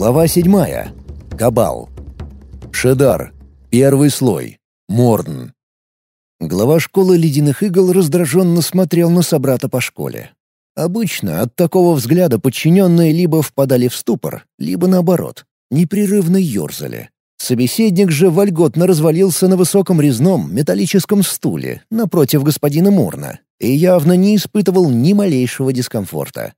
Глава седьмая. Кабал. Шедар. Первый слой. Морн. Глава школы ледяных игл раздраженно смотрел на собрата по школе. Обычно от такого взгляда подчиненные либо впадали в ступор, либо наоборот, непрерывно ерзали. Собеседник же вольготно развалился на высоком резном металлическом стуле напротив господина Мурна и явно не испытывал ни малейшего дискомфорта.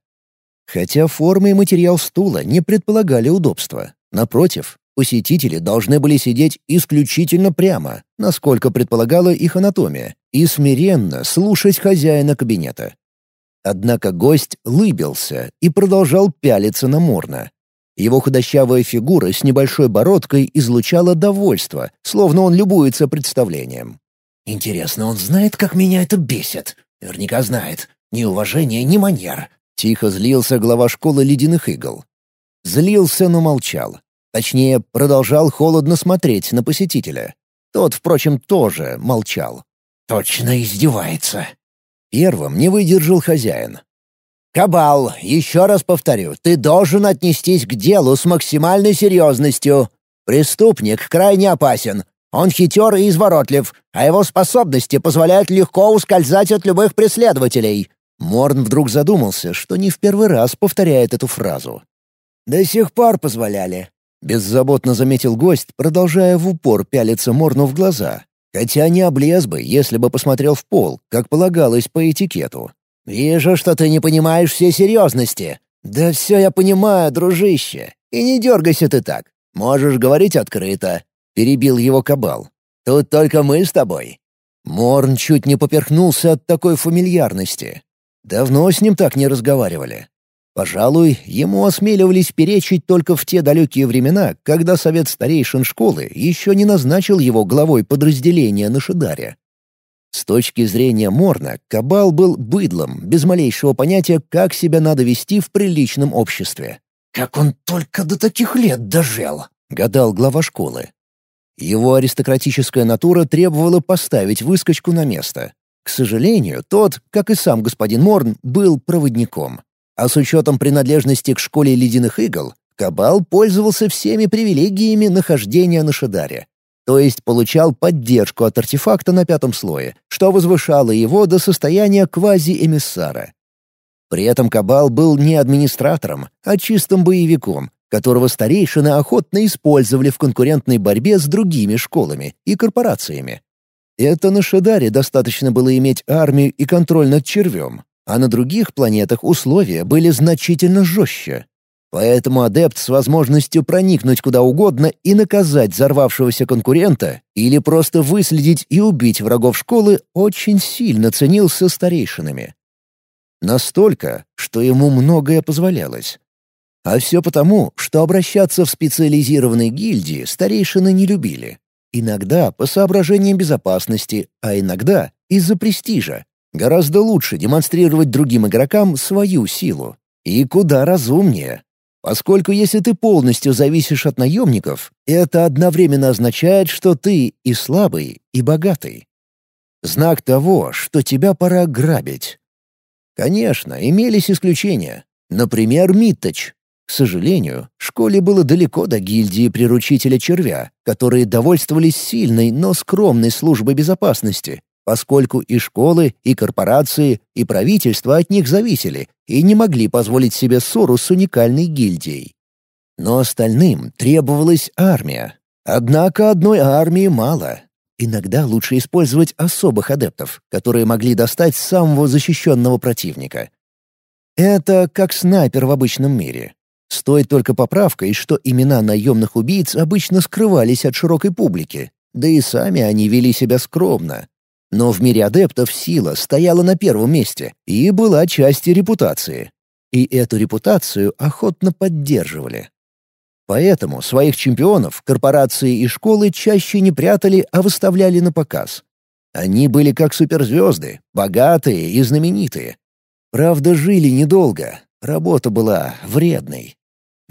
Хотя форма и материал стула не предполагали удобства. Напротив, посетители должны были сидеть исключительно прямо, насколько предполагала их анатомия, и смиренно слушать хозяина кабинета. Однако гость лыбился и продолжал пялиться на Морна. Его худощавая фигура с небольшой бородкой излучала довольство, словно он любуется представлением. «Интересно, он знает, как меня это бесит? Наверняка знает. Ни уважения, ни манер. Тихо злился глава школы ледяных игл. Злился, но молчал. Точнее, продолжал холодно смотреть на посетителя. Тот, впрочем, тоже молчал. «Точно издевается!» Первым не выдержал хозяин. «Кабал, еще раз повторю, ты должен отнестись к делу с максимальной серьезностью. Преступник крайне опасен. Он хитер и изворотлив, а его способности позволяют легко ускользать от любых преследователей. Морн вдруг задумался, что не в первый раз повторяет эту фразу. «До сих пор позволяли», — беззаботно заметил гость, продолжая в упор пялиться Морну в глаза. Хотя не облез бы, если бы посмотрел в пол, как полагалось по этикету. «Вижу, что ты не понимаешь всей серьезности». «Да все я понимаю, дружище. И не дергайся ты так. Можешь говорить открыто», — перебил его кабал. «Тут только мы с тобой». Морн чуть не поперхнулся от такой фамильярности. Давно с ним так не разговаривали. Пожалуй, ему осмеливались перечить только в те далекие времена, когда совет старейшин школы еще не назначил его главой подразделения на Шидаре. С точки зрения Морна, Кабал был быдлом, без малейшего понятия, как себя надо вести в приличном обществе. «Как он только до таких лет дожил!» — гадал глава школы. Его аристократическая натура требовала поставить выскочку на место. К сожалению, тот, как и сам господин Морн, был проводником. А с учетом принадлежности к школе ледяных игл, Кабал пользовался всеми привилегиями нахождения на Шадаре. То есть получал поддержку от артефакта на пятом слое, что возвышало его до состояния квази-эмиссара. При этом Кабал был не администратором, а чистым боевиком, которого старейшины охотно использовали в конкурентной борьбе с другими школами и корпорациями. Это на Шадаре достаточно было иметь армию и контроль над червем, а на других планетах условия были значительно жестче. Поэтому адепт с возможностью проникнуть куда угодно и наказать взорвавшегося конкурента или просто выследить и убить врагов школы очень сильно ценился старейшинами. Настолько, что ему многое позволялось. А все потому, что обращаться в специализированные гильдии старейшины не любили. Иногда по соображениям безопасности, а иногда из-за престижа. Гораздо лучше демонстрировать другим игрокам свою силу. И куда разумнее. Поскольку если ты полностью зависишь от наемников, это одновременно означает, что ты и слабый, и богатый. Знак того, что тебя пора грабить. Конечно, имелись исключения. Например, Митточ, к сожалению, школе было далеко до гильдии приручителя червя, которые довольствовались сильной, но скромной службой безопасности, поскольку и школы, и корпорации, и правительство от них зависели и не могли позволить себе ссору с уникальной гильдией. Но остальным требовалась армия. Однако одной армии мало. Иногда лучше использовать особых адептов, которые могли достать самого защищенного противника. Это как снайпер в обычном мире. С той только поправкой, что имена наемных убийц обычно скрывались от широкой публики, да и сами они вели себя скромно. Но в мире адептов сила стояла на первом месте и была частью репутации. И эту репутацию охотно поддерживали. Поэтому своих чемпионов корпорации и школы чаще не прятали, а выставляли на показ. Они были как суперзвезды, богатые и знаменитые. Правда, жили недолго, работа была вредной.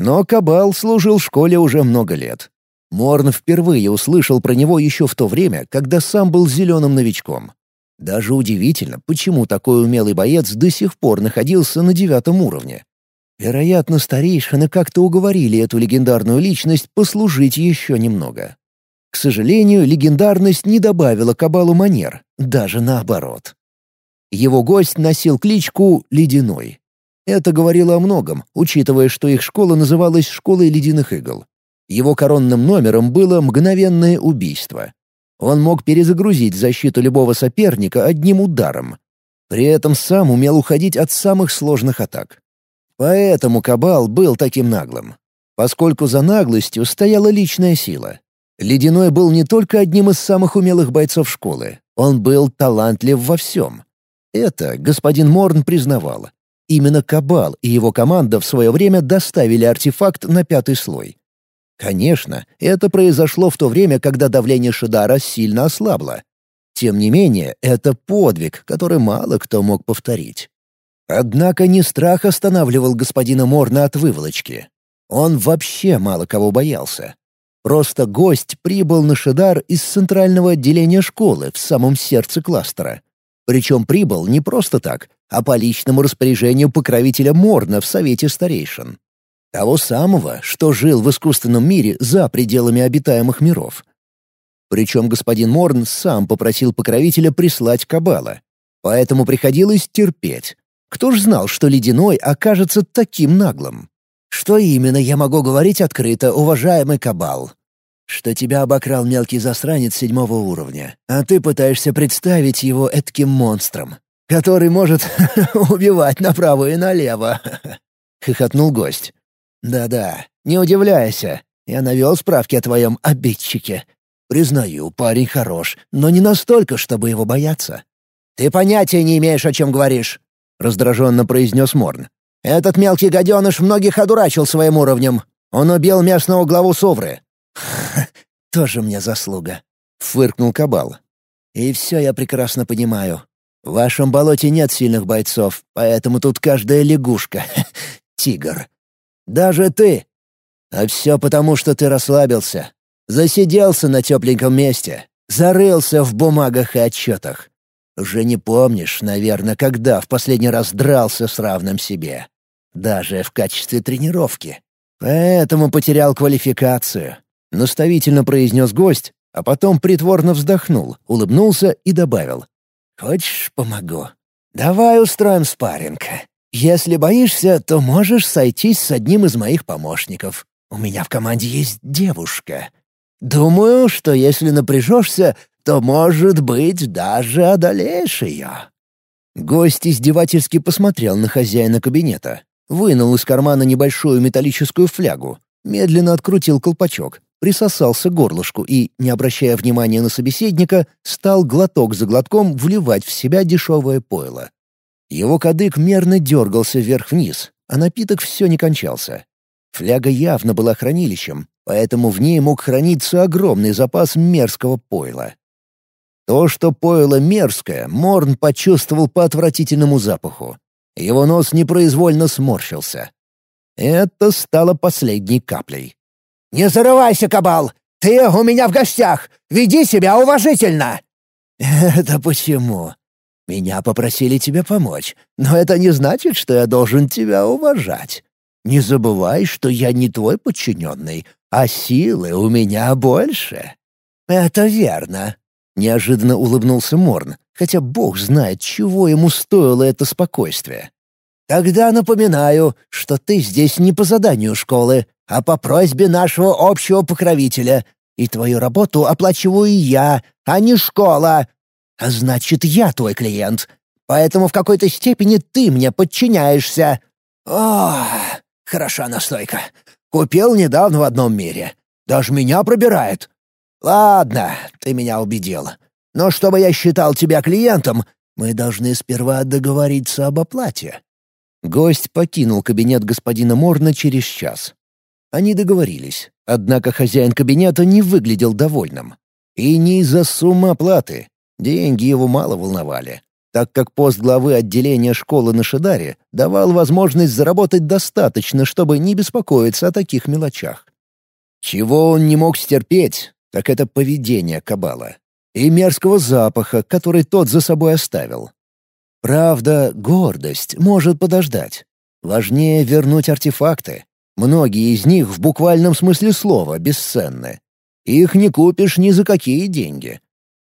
Но Кабал служил в школе уже много лет. Морн впервые услышал про него еще в то время, когда сам был зеленым новичком. Даже удивительно, почему такой умелый боец до сих пор находился на девятом уровне. Вероятно, старейшины как-то уговорили эту легендарную личность послужить еще немного. К сожалению, легендарность не добавила Кабалу манер, даже наоборот. Его гость носил кличку «Ледяной». Это говорило о многом, учитывая, что их школа называлась «Школой ледяных игл». Его коронным номером было «Мгновенное убийство». Он мог перезагрузить защиту любого соперника одним ударом. При этом сам умел уходить от самых сложных атак. Поэтому Кабал был таким наглым. Поскольку за наглостью стояла личная сила. Ледяной был не только одним из самых умелых бойцов школы, он был талантлив во всем. Это господин Морн признавал. Именно Кабал и его команда в свое время доставили артефакт на пятый слой. Конечно, это произошло в то время, когда давление Шидара сильно ослабло. Тем не менее, это подвиг, который мало кто мог повторить. Однако не страх останавливал господина Морна от выволочки. Он вообще мало кого боялся. Просто гость прибыл на Шидар из центрального отделения школы в самом сердце кластера. Причем прибыл не просто так, а по личному распоряжению покровителя Морна в Совете Старейшин. Того самого, что жил в искусственном мире за пределами обитаемых миров. Причем господин Морн сам попросил покровителя прислать Кабала. Поэтому приходилось терпеть. Кто ж знал, что Ледяной окажется таким наглым? Что именно я могу говорить открыто, уважаемый Кабал? Что тебя обокрал мелкий засранец седьмого уровня, а ты пытаешься представить его этким монстром, который может убивать направо и налево. Хохотнул гость. «Да-да, не удивляйся. Я навел справки о твоем обидчике. Признаю, парень хорош, но не настолько, чтобы его бояться». «Ты понятия не имеешь, о чем говоришь», — раздраженно произнес Морн. «Этот мелкий гаденыш многих одурачил своим уровнем. Он убил местного главу Сувры». «Тоже мне заслуга», — фыркнул Кабал. «И все я прекрасно понимаю. В вашем болоте нет сильных бойцов, поэтому тут каждая лягушка — тигр. Даже ты. А все потому, что ты расслабился. Засиделся на тепленьком месте. Зарылся в бумагах и отчетах. Уже не помнишь, наверное, когда в последний раз дрался с равным себе. Даже в качестве тренировки. Поэтому потерял квалификацию. Наставительно произнес гость, а потом притворно вздохнул, улыбнулся и добавил. «Хочешь, помогу? Давай устроим спарринг. Если боишься, то можешь сойтись с одним из моих помощников. У меня в команде есть девушка. Думаю, что если напряжешься, то, может быть, даже одолеешь ее». Гость издевательски посмотрел на хозяина кабинета, вынул из кармана небольшую металлическую флягу, медленно открутил колпачок, присосался к горлышку и, не обращая внимания на собеседника, стал глоток за глотком вливать в себя дешевое пойло. Его кадык мерно дергался вверх-вниз, а напиток все не кончался. Фляга явно была хранилищем, поэтому в ней мог храниться огромный запас мерзкого пойла. То, что пойло мерзкое, Морн почувствовал по отвратительному запаху. Его нос непроизвольно сморщился. Это стало последней каплей. «Не зарывайся, Кабал! Ты у меня в гостях! Веди себя уважительно!» «Это почему?» Меня попросили тебе помочь, но это не значит, что я должен тебя уважать. Не забывай, что я не твой подчиненный, а силы у меня больше». «Это верно», — неожиданно улыбнулся Морн, хотя бог знает, чего ему стоило это спокойствие. «Тогда напоминаю, что ты здесь не по заданию школы, а по просьбе нашего общего покровителя, и твою работу оплачиваю я, а не школа, а значит, я твой клиент. Поэтому в какой-то степени ты мне подчиняешься. О, хороша настойка. Купил недавно в одном мире. Даже меня пробирает. Ладно, ты меня убедил. Но чтобы я считал тебя клиентом, мы должны сперва договориться об оплате». Гость покинул кабинет господина Морна через час. Они договорились, однако хозяин кабинета не выглядел довольным. И не из-за суммы оплаты. Деньги его мало волновали, так как пост главы отделения школы на Шидаре давал возможность заработать достаточно, чтобы не беспокоиться о таких мелочах. Чего он не мог стерпеть, так это поведение Кабала и мерзкого запаха, который тот за собой оставил. Правда, гордость может подождать. Важнее вернуть артефакты. Многие из них в буквальном смысле слова бесценны. Их не купишь ни за какие деньги.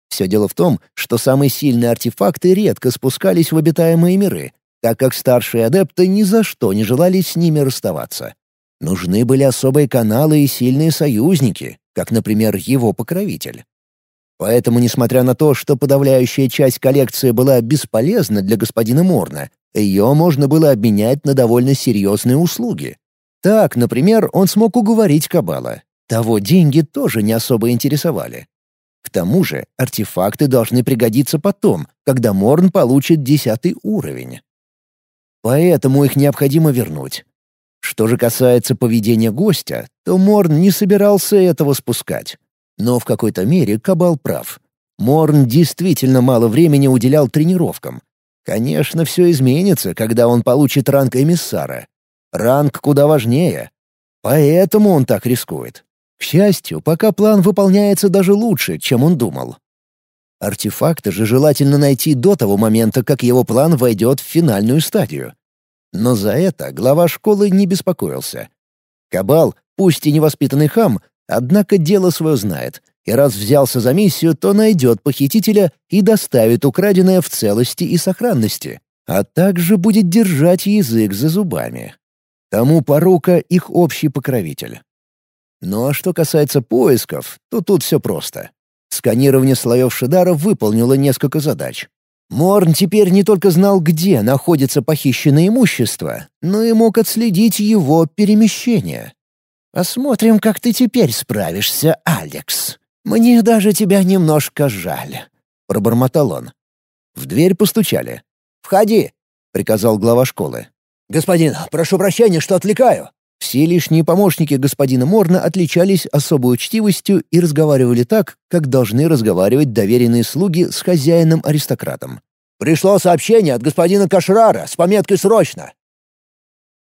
Все дело в том, что самые сильные артефакты редко спускались в обитаемые миры, так как старшие адепты ни за что не желали с ними расставаться. Нужны были особые каналы и сильные союзники, как, например, его покровитель. Поэтому, несмотря на то, что подавляющая часть коллекции была бесполезна для господина Морна, ее можно было обменять на довольно серьезные услуги. Так, например, он смог уговорить Кабала. Того деньги тоже не особо интересовали. К тому же артефакты должны пригодиться потом, когда Морн получит десятый уровень. Поэтому их необходимо вернуть. Что же касается поведения гостя, то Морн не собирался этого спускать. Но в какой-то мере Кабал прав. Морн действительно мало времени уделял тренировкам. Конечно, все изменится, когда он получит ранг эмиссара. Ранг куда важнее. Поэтому он так рискует. К счастью, пока план выполняется даже лучше, чем он думал. Артефакты же желательно найти до того момента, как его план войдет в финальную стадию. Но за это глава школы не беспокоился. Кабал, пусть и невоспитанный хам, Однако дело свое знает, и раз взялся за миссию, то найдет похитителя и доставит украденное в целости и сохранности, а также будет держать язык за зубами. Тому порука их общий покровитель. Ну а что касается поисков, то тут все просто. Сканирование слоев Шидара выполнило несколько задач. Морн теперь не только знал, где находится похищенное имущество, но и мог отследить его перемещение. Посмотрим, как ты теперь справишься, Алекс. Мне даже тебя немножко жаль», — пробормотал он. В дверь постучали. «Входи», — приказал глава школы. «Господин, прошу прощения, что отвлекаю». Все лишние помощники господина Морна отличались особой учтивостью и разговаривали так, как должны разговаривать доверенные слуги с хозяином-аристократом. «Пришло сообщение от господина Кашрара с пометкой «Срочно».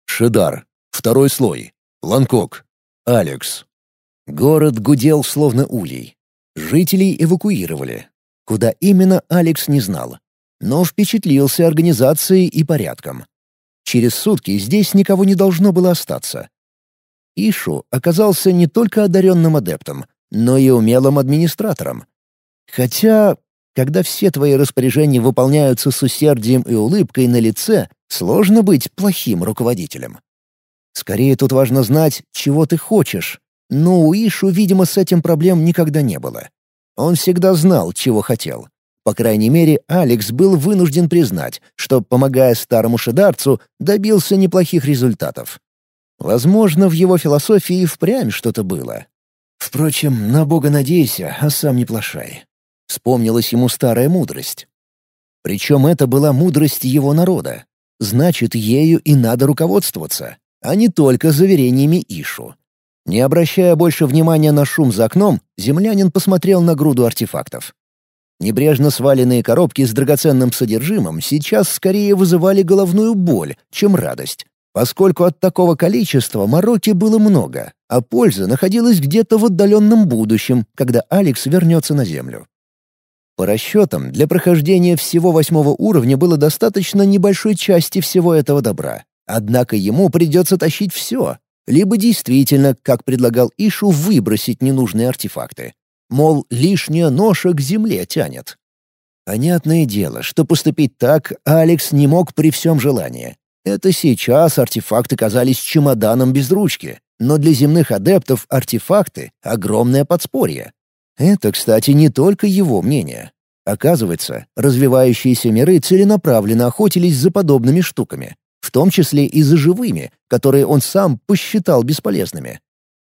Шедар. Второй слой. Ланкок. Алекс. Город гудел словно улей. Жителей эвакуировали. Куда именно, Алекс не знал. Но впечатлился организацией и порядком. Через сутки здесь никого не должно было остаться. Ишу оказался не только одаренным адептом, но и умелым администратором. Хотя, когда все твои распоряжения выполняются с усердием и улыбкой на лице, сложно быть плохим руководителем. Скорее тут важно знать, чего ты хочешь. Но у Ишу, видимо, с этим проблем никогда не было. Он всегда знал, чего хотел. По крайней мере, Алекс был вынужден признать, что, помогая старому шедарцу, добился неплохих результатов. Возможно, в его философии впрямь что-то было. Впрочем, на Бога надейся, а сам не плашай. Вспомнилась ему старая мудрость. Причем это была мудрость его народа. Значит, ею и надо руководствоваться а не только заверениями Ишу. Не обращая больше внимания на шум за окном, землянин посмотрел на груду артефактов. Небрежно сваленные коробки с драгоценным содержимым сейчас скорее вызывали головную боль, чем радость, поскольку от такого количества мороки было много, а польза находилась где-то в отдаленном будущем, когда Алекс вернется на Землю. По расчетам, для прохождения всего восьмого уровня было достаточно небольшой части всего этого добра. Однако ему придется тащить все. Либо действительно, как предлагал Ишу, выбросить ненужные артефакты. Мол, лишняя ноша к земле тянет. Понятное дело, что поступить так Алекс не мог при всем желании. Это сейчас артефакты казались чемоданом без ручки, но для земных адептов артефакты — огромное подспорье. Это, кстати, не только его мнение. Оказывается, развивающиеся миры целенаправленно охотились за подобными штуками в том числе и за живыми, которые он сам посчитал бесполезными.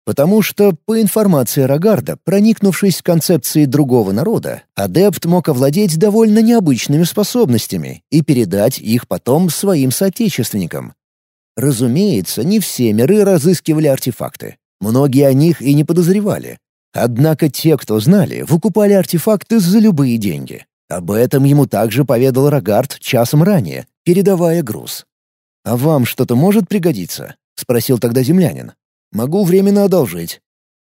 Потому что, по информации Рогарда, проникнувшись концепцией другого народа, адепт мог овладеть довольно необычными способностями и передать их потом своим соотечественникам. Разумеется, не все миры разыскивали артефакты. Многие о них и не подозревали. Однако те, кто знали, выкупали артефакты за любые деньги. Об этом ему также поведал Рогард часом ранее, передавая груз. «А вам что-то может пригодиться?» — спросил тогда землянин. «Могу временно одолжить».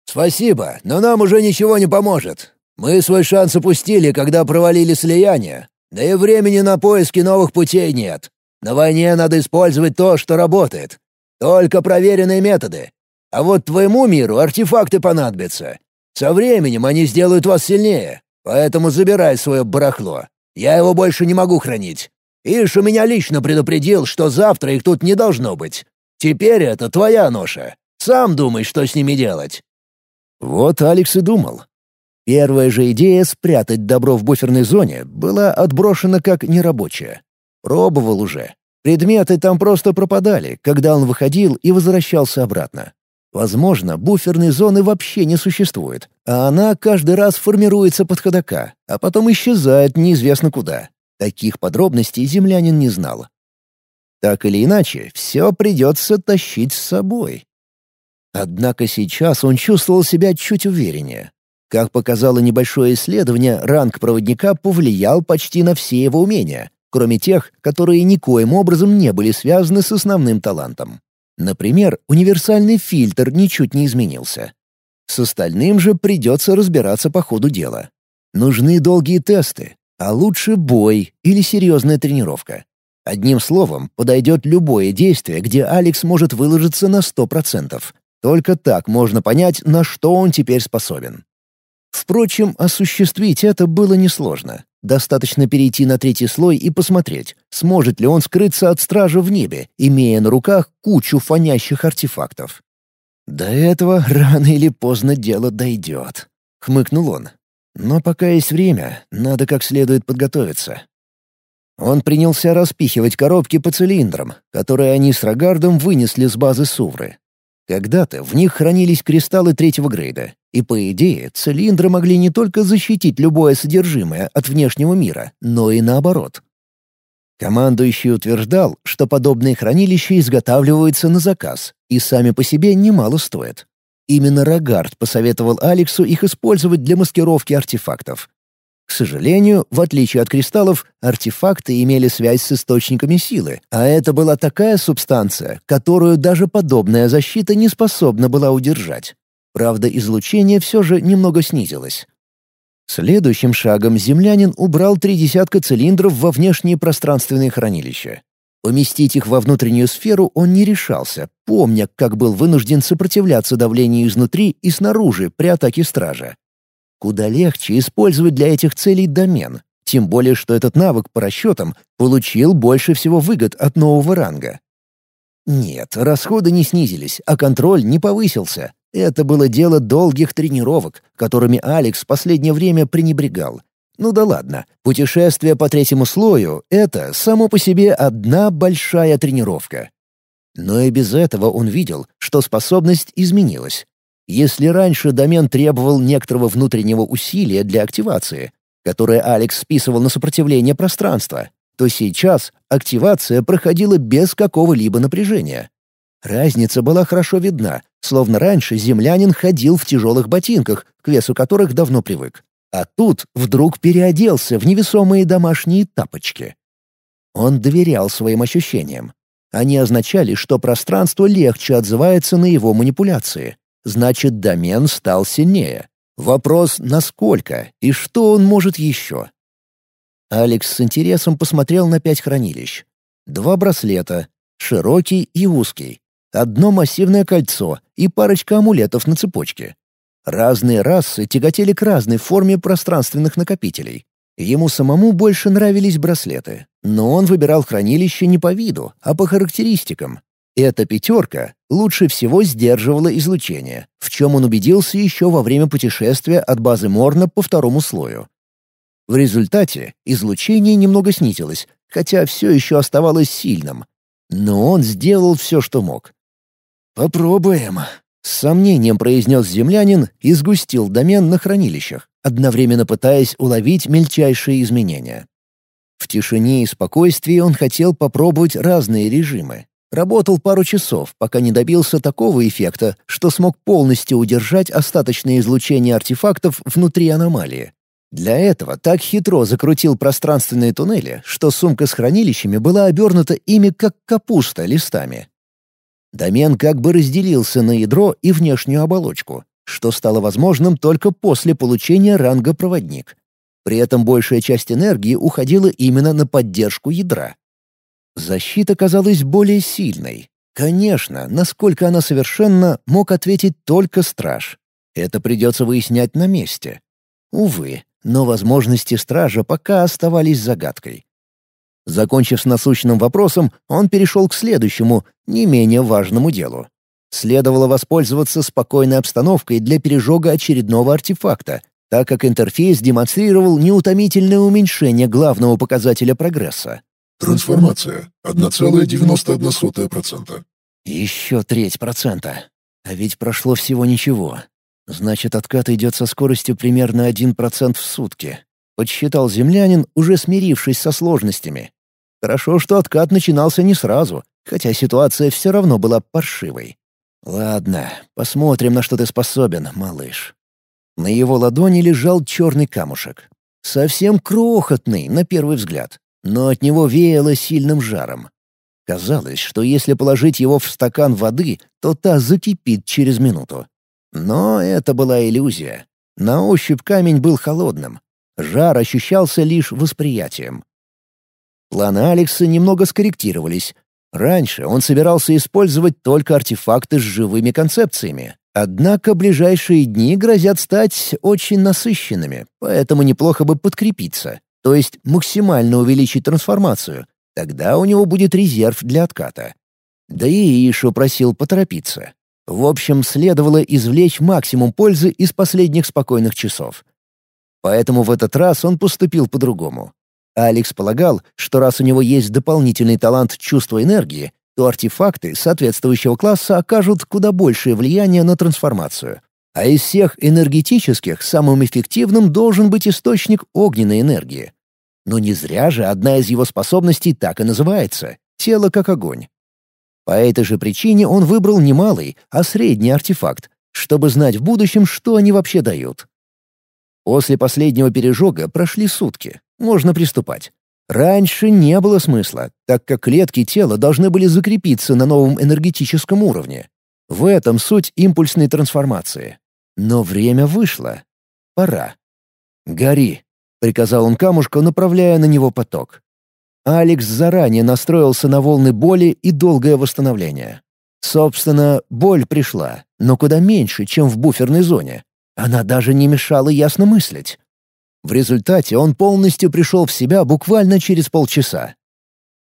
«Спасибо, но нам уже ничего не поможет. Мы свой шанс упустили, когда провалили слияние. Да и времени на поиски новых путей нет. На войне надо использовать то, что работает. Только проверенные методы. А вот твоему миру артефакты понадобятся. Со временем они сделают вас сильнее, поэтому забирай свое барахло. Я его больше не могу хранить. Иш у меня лично предупредил, что завтра их тут не должно быть. Теперь это твоя ноша. Сам думай, что с ними делать». Вот Алекс и думал. Первая же идея спрятать добро в буферной зоне была отброшена как нерабочая. Пробовал уже. Предметы там просто пропадали, когда он выходил и возвращался обратно. Возможно, буферной зоны вообще не существует, а она каждый раз формируется под ходока, а потом исчезает неизвестно куда. Таких подробностей землянин не знал. Так или иначе, все придется тащить с собой. Однако сейчас он чувствовал себя чуть увереннее. Как показало небольшое исследование, ранг проводника повлиял почти на все его умения, кроме тех, которые никоим образом не были связаны с основным талантом. Например, универсальный фильтр ничуть не изменился. С остальным же придется разбираться по ходу дела. Нужны долгие тесты, а лучше бой или серьезная тренировка. Одним словом, подойдет любое действие, где Алекс может выложиться на 100%. Только так можно понять, на что он теперь способен. Впрочем, осуществить это было несложно. Достаточно перейти на третий слой и посмотреть, сможет ли он скрыться от стража в небе, имея на руках кучу фонящих артефактов. «До этого рано или поздно дело дойдет», — хмыкнул он. «Но пока есть время, надо как следует подготовиться». Он принялся распихивать коробки по цилиндрам, которые они с Рогардом вынесли с базы Сувры. Когда-то в них хранились кристаллы третьего грейда, и, по идее, цилиндры могли не только защитить любое содержимое от внешнего мира, но и наоборот. Командующий утверждал, что подобные хранилища изготавливаются на заказ и сами по себе немало стоят. Именно Рогард посоветовал Алексу их использовать для маскировки артефактов. К сожалению, в отличие от кристаллов, артефакты имели связь с источниками силы, а это была такая субстанция, которую даже подобная защита не способна была удержать. Правда, излучение все же немного снизилось. Следующим шагом землянин убрал три десятка цилиндров во внешние пространственные хранилища. Поместить их во внутреннюю сферу он не решался, помня, как был вынужден сопротивляться давлению изнутри и снаружи при атаке стража. Куда легче использовать для этих целей домен, тем более что этот навык по расчетам получил больше всего выгод от нового ранга. Нет, расходы не снизились, а контроль не повысился. Это было дело долгих тренировок, которыми Алекс в последнее время пренебрегал. Ну да ладно, путешествие по третьему слою — это само по себе одна большая тренировка. Но и без этого он видел, что способность изменилась. Если раньше домен требовал некоторого внутреннего усилия для активации, которое Алекс списывал на сопротивление пространства, то сейчас активация проходила без какого-либо напряжения. Разница была хорошо видна, словно раньше землянин ходил в тяжелых ботинках, к весу которых давно привык. А тут вдруг переоделся в невесомые домашние тапочки. Он доверял своим ощущениям. Они означали, что пространство легче отзывается на его манипуляции. Значит, домен стал сильнее. Вопрос, насколько и что он может еще. Алекс с интересом посмотрел на пять хранилищ. Два браслета, широкий и узкий. Одно массивное кольцо и парочка амулетов на цепочке. Разные расы тяготели к разной форме пространственных накопителей. Ему самому больше нравились браслеты, но он выбирал хранилище не по виду, а по характеристикам, эта пятерка лучше всего сдерживала излучение, в чем он убедился еще во время путешествия от базы Морна по второму слою. В результате излучение немного снизилось, хотя все еще оставалось сильным. Но он сделал все, что мог. «Попробуем», — с сомнением произнес землянин и сгустил домен на хранилищах, одновременно пытаясь уловить мельчайшие изменения. В тишине и спокойствии он хотел попробовать разные режимы, Работал пару часов, пока не добился такого эффекта, что смог полностью удержать остаточное излучение артефактов внутри аномалии. Для этого так хитро закрутил пространственные туннели, что сумка с хранилищами была обернута ими как капуста листами. Домен как бы разделился на ядро и внешнюю оболочку, что стало возможным только после получения ранга «Проводник». При этом большая часть энергии уходила именно на поддержку ядра. Защита казалась более сильной. Конечно, насколько она совершенна, мог ответить только страж. Это придется выяснять на месте. Увы, но возможности стража пока оставались загадкой. Закончив с насущным вопросом, он перешел к следующему, не менее важному делу. Следовало воспользоваться спокойной обстановкой для пережога очередного артефакта, так как интерфейс демонстрировал неутомительное уменьшение главного показателя прогресса. Трансформация. 1,91%. Еще треть процента. А ведь прошло всего ничего. Значит, откат идет со скоростью примерно 1% в сутки. Подсчитал землянин, уже смирившись со сложностями. Хорошо, что откат начинался не сразу, хотя ситуация все равно была паршивой. «Ладно, посмотрим, на что ты способен, малыш». На его ладони лежал черный камушек. Совсем крохотный, на первый взгляд, но от него веяло сильным жаром. Казалось, что если положить его в стакан воды, то та закипит через минуту. Но это была иллюзия. На ощупь камень был холодным. Жар ощущался лишь восприятием. Планы Алекса немного скорректировались, Раньше он собирался использовать только артефакты с живыми концепциями. Однако ближайшие дни грозят стать очень насыщенными, поэтому неплохо бы подкрепиться, то есть максимально увеличить трансформацию. Тогда у него будет резерв для отката. Да и Ишу просил поторопиться. В общем, следовало извлечь максимум пользы из последних спокойных часов. Поэтому в этот раз он поступил по-другому. Алекс полагал, что раз у него есть дополнительный талант чувства энергии, то артефакты соответствующего класса окажут куда большее влияние на трансформацию. А из всех энергетических самым эффективным должен быть источник огненной энергии. Но не зря же одна из его способностей так и называется — тело как огонь. По этой же причине он выбрал не малый, а средний артефакт, чтобы знать в будущем, что они вообще дают. После последнего пережога прошли сутки. Можно приступать. Раньше не было смысла, так как клетки тела должны были закрепиться на новом энергетическом уровне. В этом суть импульсной трансформации. Но время вышло. Пора. «Гори», — приказал он камушку, направляя на него поток. Алекс заранее настроился на волны боли и долгое восстановление. Собственно, боль пришла, но куда меньше, чем в буферной зоне. Она даже не мешала ясно мыслить. В результате он полностью пришел в себя буквально через полчаса.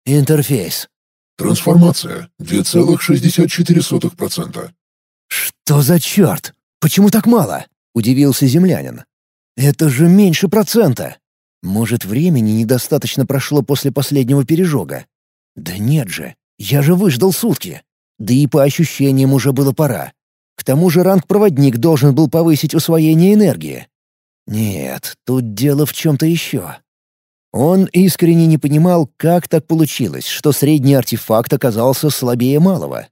Интерфейс. Трансформация. 2,64%. «Что за черт? Почему так мало?» — удивился землянин. «Это же меньше процента. Может, времени недостаточно прошло после последнего пережога? Да нет же, я же выждал сутки. Да и по ощущениям уже было пора. К тому же ранг-проводник должен был повысить усвоение энергии. Нет, тут дело в чем-то еще. Он искренне не понимал, как так получилось, что средний артефакт оказался слабее малого.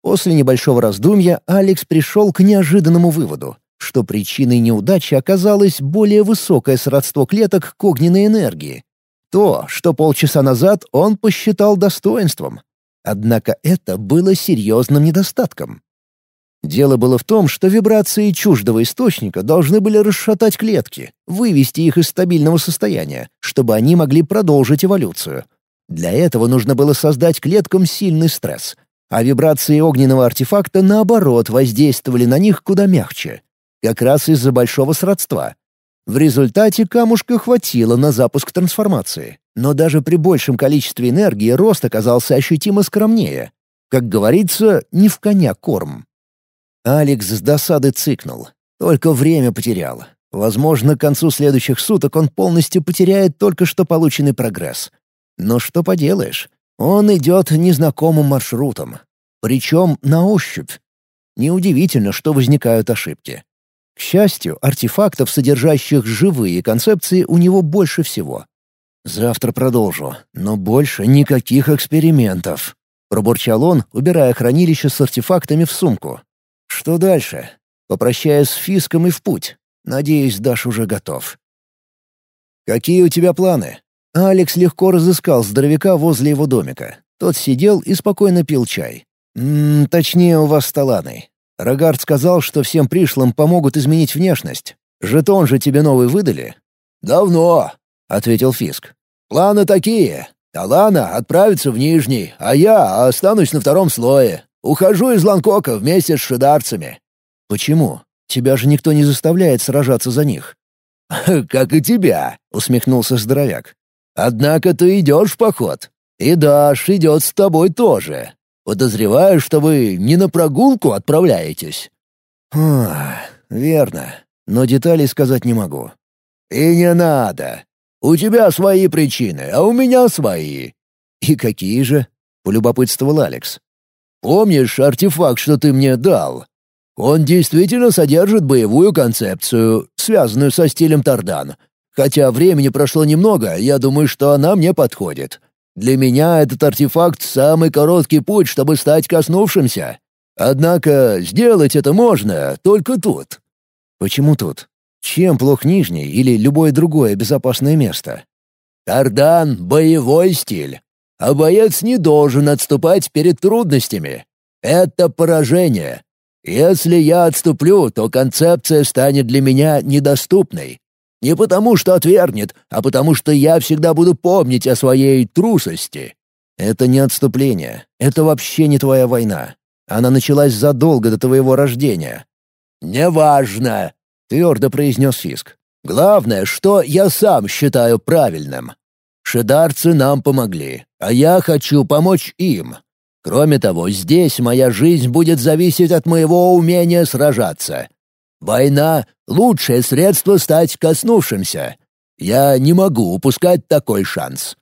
После небольшого раздумья Алекс пришел к неожиданному выводу, что причиной неудачи оказалось более высокое сродство клеток к огненной энергии. То, что полчаса назад он посчитал достоинством. Однако это было серьезным недостатком. Дело было в том, что вибрации чуждого источника должны были расшатать клетки, вывести их из стабильного состояния, чтобы они могли продолжить эволюцию. Для этого нужно было создать клеткам сильный стресс, а вибрации огненного артефакта, наоборот, воздействовали на них куда мягче. Как раз из-за большого сродства. В результате камушка хватило на запуск трансформации. Но даже при большем количестве энергии рост оказался ощутимо скромнее. Как говорится, не в коня корм. Алекс с досады цыкнул. Только время потерял. Возможно, к концу следующих суток он полностью потеряет только что полученный прогресс. Но что поделаешь, он идет незнакомым маршрутом. Причем на ощупь. Неудивительно, что возникают ошибки. К счастью, артефактов, содержащих живые концепции, у него больше всего. «Завтра продолжу, но больше никаких экспериментов», — пробурчал он, убирая хранилище с артефактами в сумку. Что дальше? Попрощаюсь с Фиском и в путь. Надеюсь, Даш уже готов. «Какие у тебя планы?» Алекс легко разыскал здоровяка возле его домика. Тот сидел и спокойно пил чай. «М -м, точнее, у вас столаны. Рогард сказал, что всем пришлым помогут изменить внешность. Жетон же тебе новый выдали?» «Давно», — ответил Фиск. «Планы такие. Талана отправится в нижний, а я останусь на втором слое. Ухожу из Ланкока вместе с шидарцами». «Почему? Тебя же никто не заставляет сражаться за них». «Как и тебя», — усмехнулся здоровяк. «Однако ты идешь в поход. И Даш идет с тобой тоже. Подозреваю, что вы не на прогулку отправляетесь». «А, верно. Но деталей сказать не могу». «И не надо. У тебя свои причины, а у меня свои». «И какие же?» — полюбопытствовал Алекс. «Помнишь артефакт, что ты мне дал? Он действительно содержит боевую концепцию, связанную со стилем Тардан. Хотя времени прошло немного, я думаю, что она мне подходит. Для меня этот артефакт — самый короткий путь, чтобы стать коснувшимся. Однако сделать это можно только тут». «Почему тут? Чем плох Нижний или любое другое безопасное место?» «Тардан — боевой стиль, а боец не должен отступать перед трудностями. Это поражение. Если я отступлю, то концепция станет для меня недоступной. Не потому, что отвергнет, а потому, что я всегда буду помнить о своей трусости. Это не отступление. Это вообще не твоя война. Она началась задолго до твоего рождения. «Неважно», — твердо произнес Фиск. «Главное, что я сам считаю правильным. Шедарцы нам помогли, а я хочу помочь им. Кроме того, здесь моя жизнь будет зависеть от моего умения сражаться. Война — лучшее средство стать коснувшимся. Я не могу упускать такой шанс.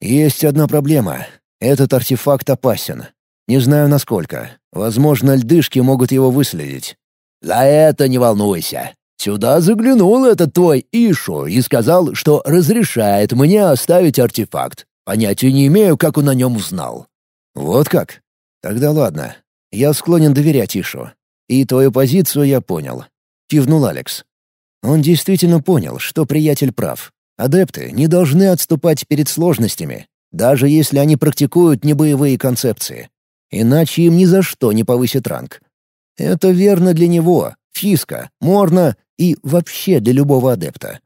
Есть одна проблема. Этот артефакт опасен. Не знаю, насколько. Возможно, льдышки могут его выследить. За это не волнуйся. Сюда заглянул этот твой Ишу и сказал, что разрешает мне оставить артефакт. Понятия не имею, как он о нем узнал. «Вот как? Тогда ладно. Я склонен доверять Ишу. И твою позицию я понял», — кивнул Алекс. Он действительно понял, что приятель прав. Адепты не должны отступать перед сложностями, даже если они практикуют небоевые концепции. Иначе им ни за что не повысит ранг. Это верно для него, Фиска, Морна и вообще для любого адепта.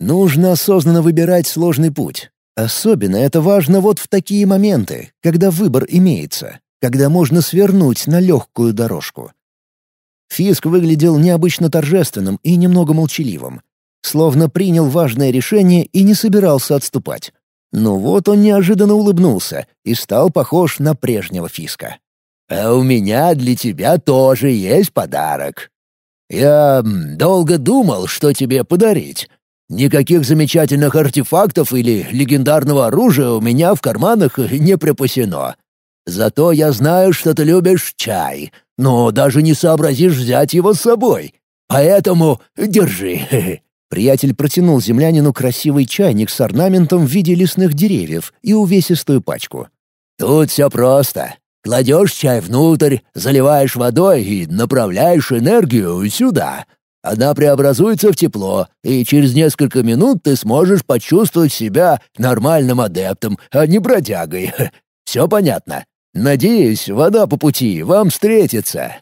Нужно осознанно выбирать сложный путь, Особенно это важно вот в такие моменты, когда выбор имеется, когда можно свернуть на легкую дорожку. Фиск выглядел необычно торжественным и немного молчаливым, словно принял важное решение и не собирался отступать. Но вот он неожиданно улыбнулся и стал похож на прежнего Фиска. «А у меня для тебя тоже есть подарок. Я долго думал, что тебе подарить, Никаких замечательных артефактов или легендарного оружия у меня в карманах не припасено. Зато я знаю, что ты любишь чай, но даже не сообразишь взять его с собой. Поэтому держи». Приятель протянул землянину красивый чайник с орнаментом в виде лесных деревьев и увесистую пачку. «Тут все просто. Кладешь чай внутрь, заливаешь водой и направляешь энергию сюда. Она преобразуется в тепло, и через несколько минут ты сможешь почувствовать себя нормальным адептом, а не бродягой. Все понятно. Надеюсь, вода по пути вам встретится».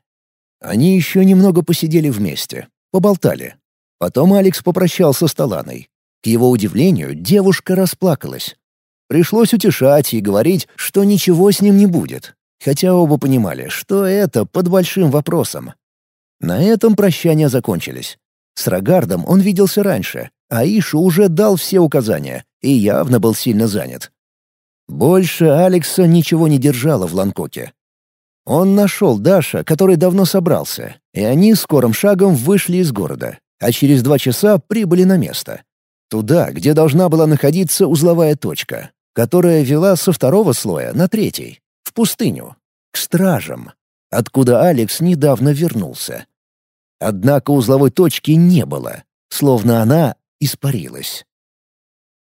Они еще немного посидели вместе, поболтали. Потом Алекс попрощался с Таланой. К его удивлению, девушка расплакалась. Пришлось утешать и говорить, что ничего с ним не будет. Хотя оба понимали, что это под большим вопросом. На этом прощания закончились. С Рогардом он виделся раньше, а Ишу уже дал все указания и явно был сильно занят. Больше Алекса ничего не держало в Ланкоке. Он нашел Даша, который давно собрался, и они скорым шагом вышли из города, а через два часа прибыли на место. Туда, где должна была находиться узловая точка, которая вела со второго слоя на третий, пустыню, к стражам откуда Алекс недавно вернулся. Однако узловой точки не было, словно она испарилась.